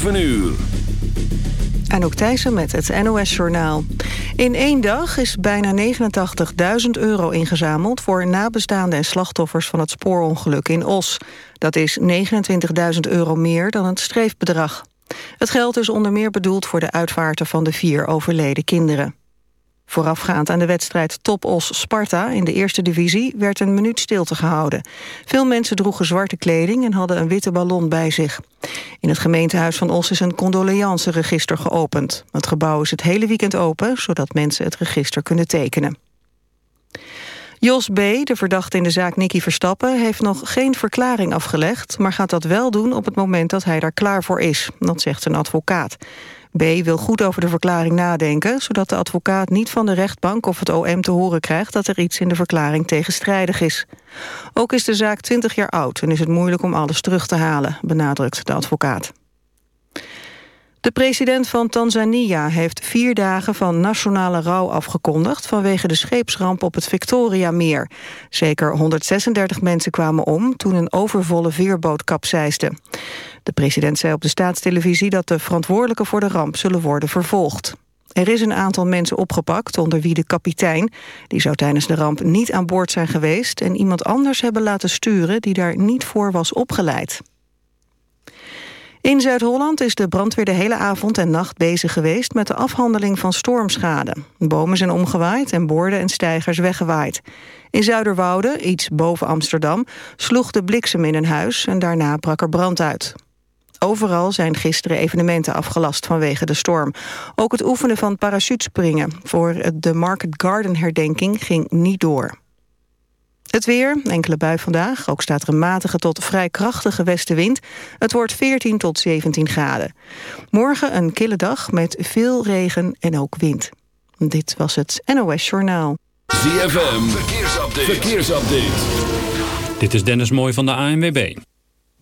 7 uur. Anouk Thijssen met het NOS-journaal. In één dag is bijna 89.000 euro ingezameld... voor nabestaanden en slachtoffers van het spoorongeluk in Os. Dat is 29.000 euro meer dan het streefbedrag. Het geld is onder meer bedoeld voor de uitvaarten van de vier overleden kinderen. Voorafgaand aan de wedstrijd Top Os Sparta in de eerste divisie werd een minuut stilte gehouden. Veel mensen droegen zwarte kleding en hadden een witte ballon bij zich. In het gemeentehuis van Os is een condoleanceregister geopend. Het gebouw is het hele weekend open, zodat mensen het register kunnen tekenen. Jos B., de verdachte in de zaak Nicky Verstappen... heeft nog geen verklaring afgelegd... maar gaat dat wel doen op het moment dat hij daar klaar voor is. Dat zegt een advocaat. B. wil goed over de verklaring nadenken... zodat de advocaat niet van de rechtbank of het OM te horen krijgt... dat er iets in de verklaring tegenstrijdig is. Ook is de zaak 20 jaar oud en is het moeilijk om alles terug te halen... benadrukt de advocaat. De president van Tanzania heeft vier dagen van nationale rouw afgekondigd... vanwege de scheepsramp op het Victoriameer. Zeker 136 mensen kwamen om toen een overvolle veerboot kapseisde. De president zei op de staatstelevisie dat de verantwoordelijken voor de ramp zullen worden vervolgd. Er is een aantal mensen opgepakt, onder wie de kapitein. Die zou tijdens de ramp niet aan boord zijn geweest... en iemand anders hebben laten sturen die daar niet voor was opgeleid. In Zuid-Holland is de brandweer de hele avond en nacht bezig geweest... met de afhandeling van stormschade. Bomen zijn omgewaaid en borden en stijgers weggewaaid. In Zuiderwoude, iets boven Amsterdam, sloeg de bliksem in een huis... en daarna brak er brand uit. Overal zijn gisteren evenementen afgelast vanwege de storm. Ook het oefenen van parachutespringen voor de Market Garden herdenking ging niet door. Het weer, enkele bui vandaag. Ook staat er een matige tot vrij krachtige westenwind. Het wordt 14 tot 17 graden. Morgen een kille dag met veel regen en ook wind. Dit was het NOS Journaal. ZFM, verkeersupdate. verkeersupdate. Dit is Dennis Mooij van de ANWB.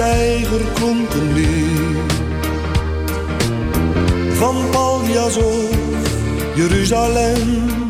tijger komt een. Van Paljas Jeruzalem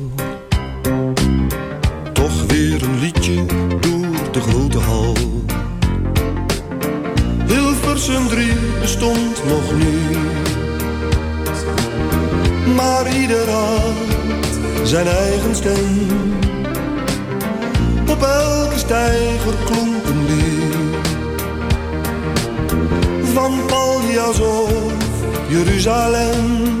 Jeruzalem.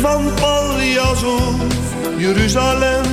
van Paljas Jeruzalem.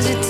Cause it's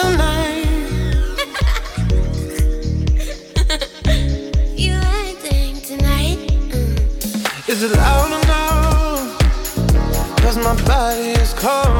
Is it loud enough? Cause my body is cold.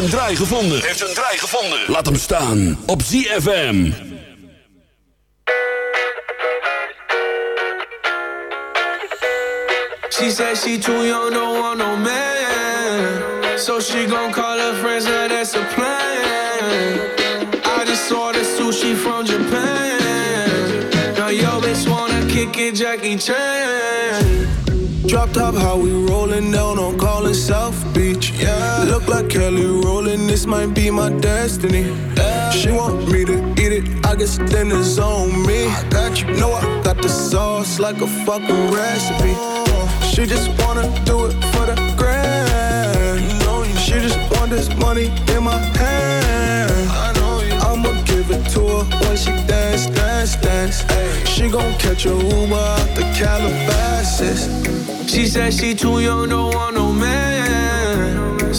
Heeft zijn draai gevonden. Heeft zijn draai gevonden. Laat hem staan op ZFM. She said she too young, don't want no man. So she gon' call her friends, now that's a plan. I just ordered sushi from Japan. Now yo bitch wanna kick it, Jackie Chan. Drop top, how we rollin' down on callin' South Beach. Yeah, look like Kelly rollin'. This might be my destiny. She want me to eat it, I guess then it's on me. I got you, know I got the sauce like a fucking recipe. She just wanna do it for the grand. She just want this money in my hand. I'ma give it to her when she dance, dance, dance. Ay, she gon' catch a Uber out the Calabasas. She said she too young, don't want no man.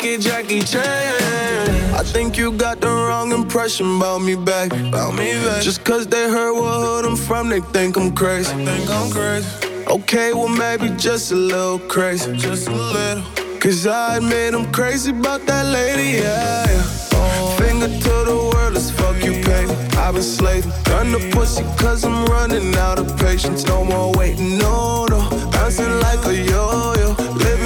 It, Jackie Chan. I think you got the wrong impression about me back. About me back. Just cause they heard what hood I'm from, they think I'm crazy. think I'm crazy. Okay, well maybe just a little crazy. Just a little. Cause I admit I'm crazy about that lady, yeah. yeah. Finger to the world, let's fuck you, pay. I've been slaving. Done the pussy cause I'm running out of patience. No more waiting, no, no. Bouncing like a yo-yo.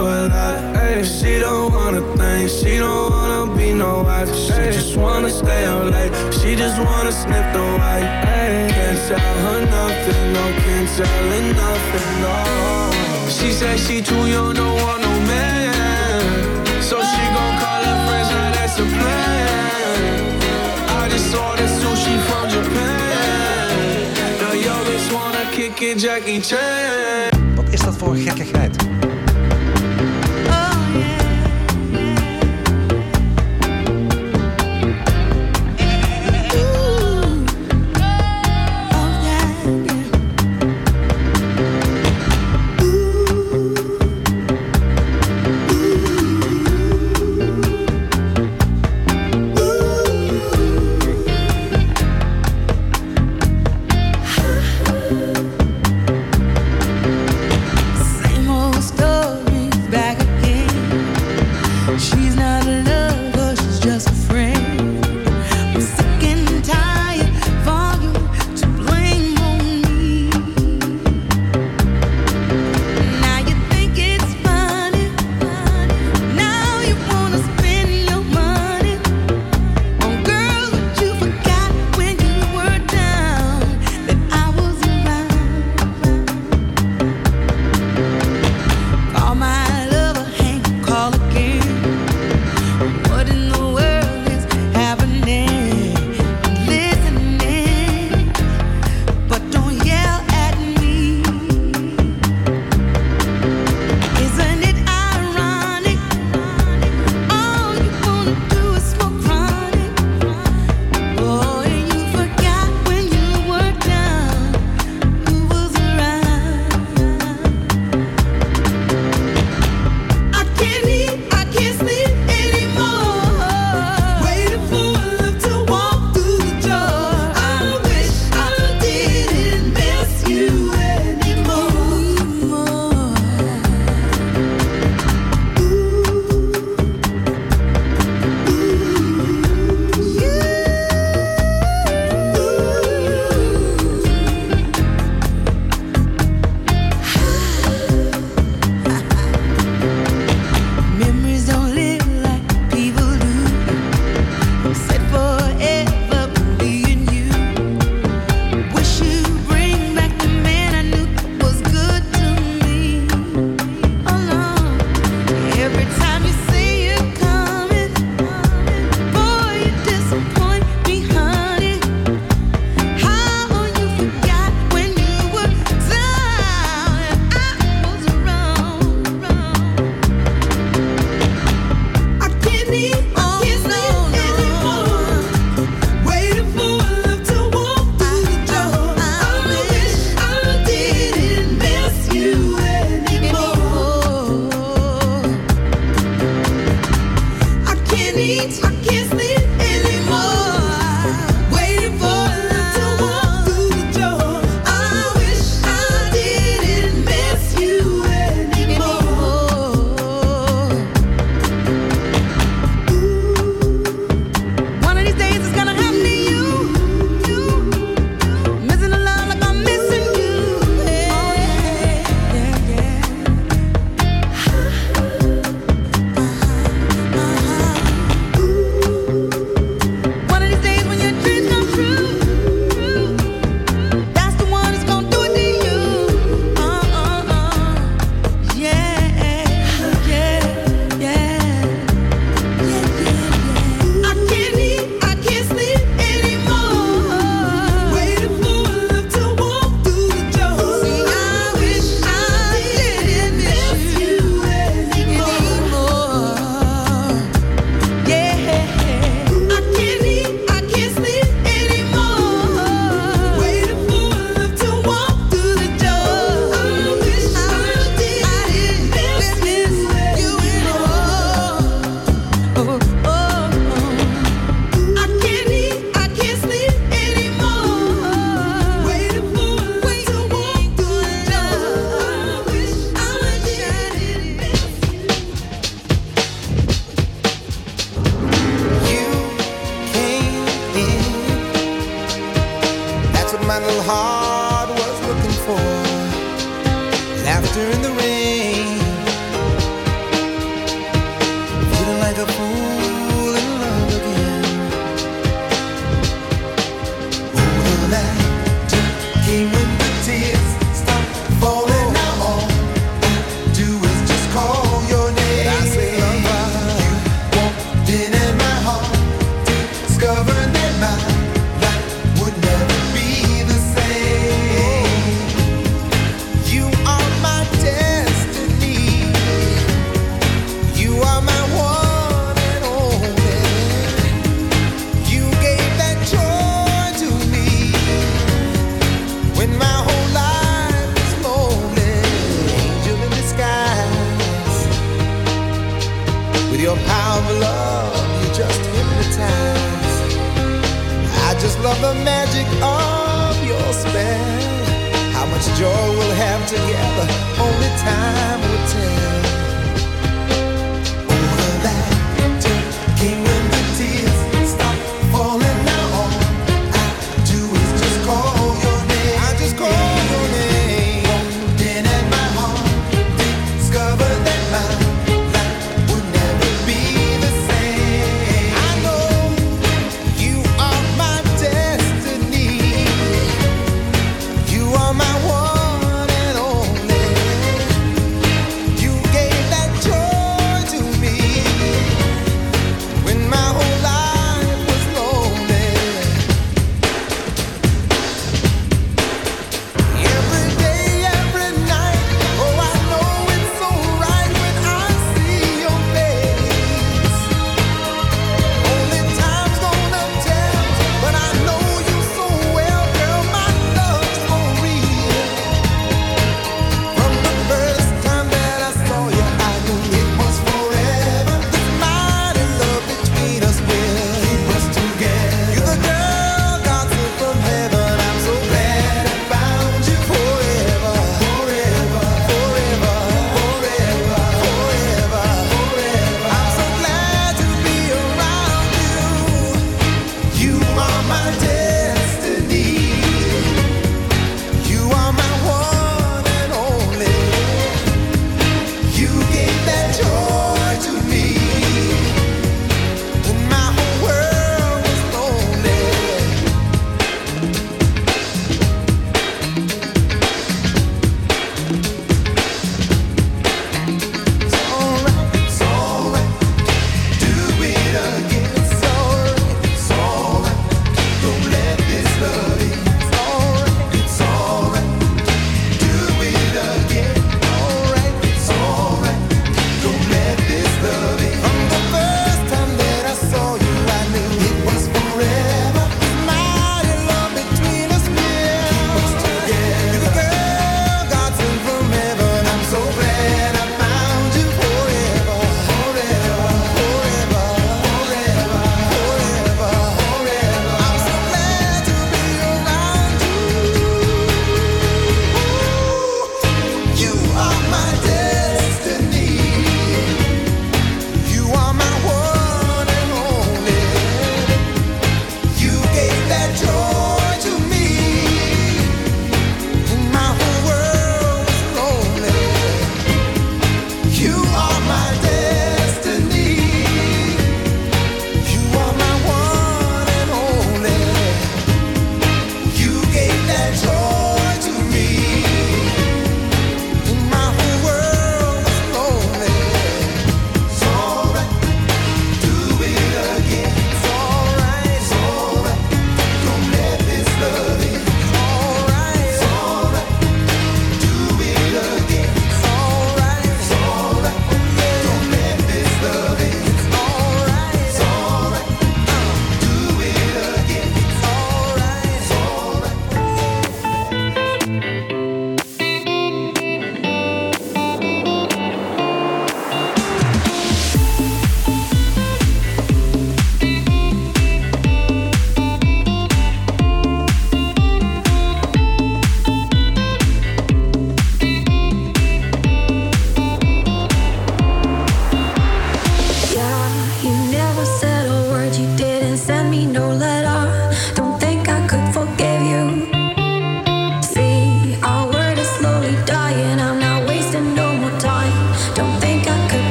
so alive. Ay, she don't wanna think, she don't wanna be no wife. She just wanna stay up late, she just wanna sniff the white. Ay, can't tell her nothing, no, can't tell her nothing, no. She said she too young, don't want no man. So she gon' call her friends, now that's a plan. I just ordered sushi from Japan. Now yo bitch wanna kick it, Jackie Chan. Wat is dat voor gekkigheid? sentimental heart.